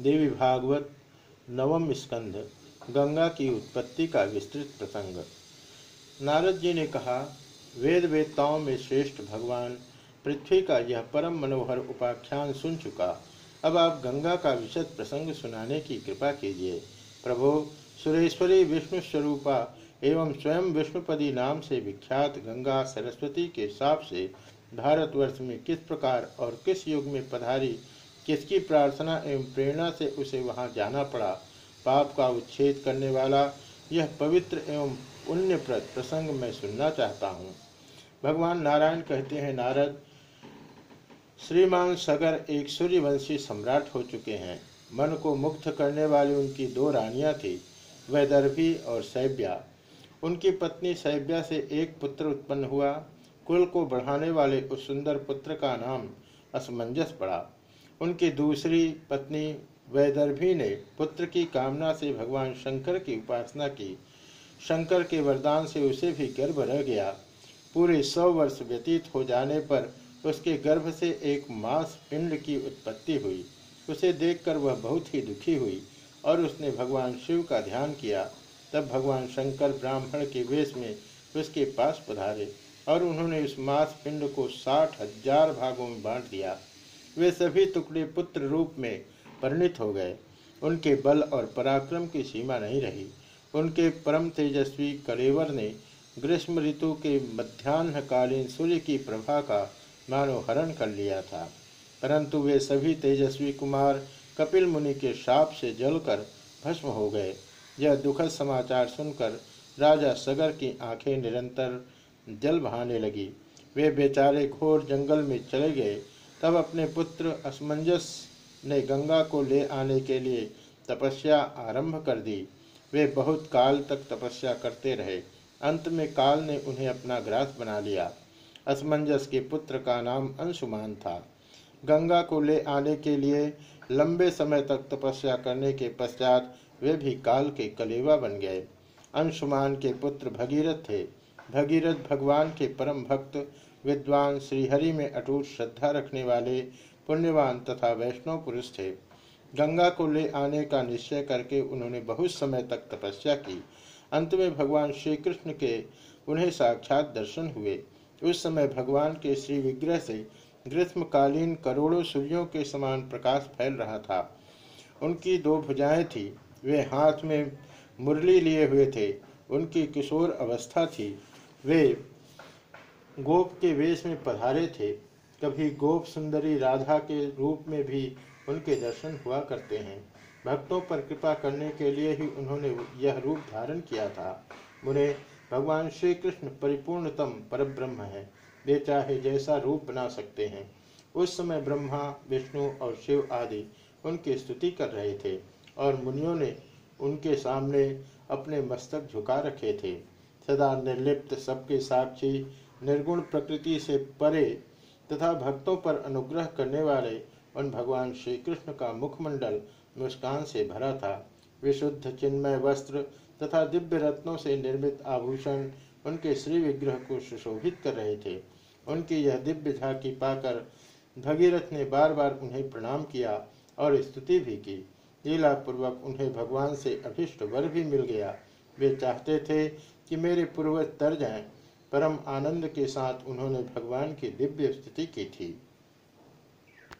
देवी भागवत, नवम स्कंध, गंगा की उत्पत्ति का विस्तृत प्रसंग। नारद जी ने कहा, वेद वेदताओं में श्रेष्ठ भगवान, पृथ्वी का यह परम मनोहर उपाख्यान सुन चुका। अब आप गंगा का विशद प्रसंग सुनाने की कृपा कीजिए। प्रभो, सुरेश्वरी विष्णु स्वरूपा एवं स्वयं विष्णुपदी नाम से विख्यात गंगा सरस्वती के साप से भारतवर्ष में किस प्रकार और किस युग में पधारी किसकी प्रार्थना एवं प्रेरणा से उसे वहाँ जाना पड़ा? पाप का उच्छेद करने वाला, यह पवित्र एवं पुण्यप्रद प्रसंग मैं सुनना चाहता हूँ। भगवान नारायण कहते हैं, नारद, श्रीमान सगर एक सूर्यवंशी सम्राट हो चुके हैं। मन को मुक्त करने वाली उनकी दो रानियाँ थी, वैदर्भी और सैब्या। उनकी पत्नी सैब्या से एक पुत्र उत्पन्न हुआ। कुल को बढ़ाने वाले उस सुंदर पुत्र का नाम असमंजस पड़ा। उनकी दूसरी पत्नी वैदर्भी ने पुत्र की कामना से भगवान शंकर की उपासना की। शंकर के वरदान से उसे भी गर्भ रह गया। पूरे सौ वर्ष व्यतीत हो जाने पर उसके गर्भ से एक मांस पिंड की उत्पत्ति हुई। उसे देखकर वह बहुत ही दुखी हुई और उसने भगवान शिव का ध्यान किया। तब भगवान शंकर ब्राह्मण के वेश में उसके पास पधारे और उन्होंने उस मांस पिंड को साठ हज़ार भागों में बांट दिया। वे सभी टुकड़े पुत्र रूप में परिणित हो गए। उनके बल और पराक्रम की सीमा नहीं रही। उनके परम तेजस्वी कलेवर ने ग्रीष्म ऋतु के मध्यान्हकालीन सूर्य की प्रभा का मानो हरण कर लिया था। परंतु वे सभी तेजस्वी कुमार कपिल मुनि के शाप से जलकर भस्म हो गए। यह दुखद समाचार सुनकर राजा सगर की आँखें निरंतर जल बहाने लगी। वे बेचारे घोर जंगल में चले गए तब अपने पुत्र असमंजस ने गंगा को ले आने के लिए तपस्या आरंभ कर दी। वे बहुत काल तक तपस्या करते रहे। अंत में काल ने उन्हें अपना ग्रास बना लिया। असमंजस के पुत्र का नाम अंशुमान था। गंगा को ले आने के लिए लंबे समय तक तपस्या करने के पश्चात वे भी काल के कलेवा बन गए। अंशुमान के पुत्र भगीरथ थे। भगीरथ भगवान के परम भक्त विद्वान श्रीहरि में अटूट श्रद्धा रखने वाले पुण्यवान तथा वैष्णव पुरुष थे। गंगा को ले आने का निश्चय करके उन्होंने बहुत समय तक तपस्या की। अंत में भगवान श्री कृष्ण के उन्हें साक्षात दर्शन हुए। उस समय भगवान के श्री विग्रह से ग्रीष्मकालीन करोड़ों सूर्यों के समान प्रकाश फैल रहा था। उनकी दो भुजाएँ थी। वे हाथ में मुरली लिए हुए थे। उनकी किशोर अवस्था थी। वे गोप के वेश में पधारे थे कभी गोप सुंदरी राधा के रूप में भी उनके दर्शन हुआ करते हैं। भक्तों पर कृपा करने के लिए ही उन्होंने यह रूप धारण किया था। उन्हें भगवान श्री कृष्ण परिपूर्णतम परब्रह्म है। वे चाहे जैसा रूप बना सकते हैं। उस समय ब्रह्मा, विष्णु और शिव आदि उनकी स्तुति कर रहे थे और मुनियों ने उनके सामने अपने मस्तक झुका रखे थे। सदा निर्लिप्त सबके साक्षी निर्गुण प्रकृति से परे तथा भक्तों पर अनुग्रह करने वाले उन भगवान श्री कृष्ण का मुखमंडल मुस्कान से भरा था। विशुद्ध चिन्मय वस्त्र तथा दिव्य रत्नों से निर्मित आभूषण उनके श्री विग्रह को सुशोभित कर रहे थे। उनकी यह दिव्य झांकी पाकर भगीरथ ने बार बार उन्हें प्रणाम किया और स्तुति भी की। लीला पूर्वक उन्हें भगवान से अभिष्ट वर भी मिल गया। वे चाहते थे कि मेरे पूर्वज तर जाएँ। परम आनंद के साथ उन्होंने भगवान की दिव्य स्तुति की थी।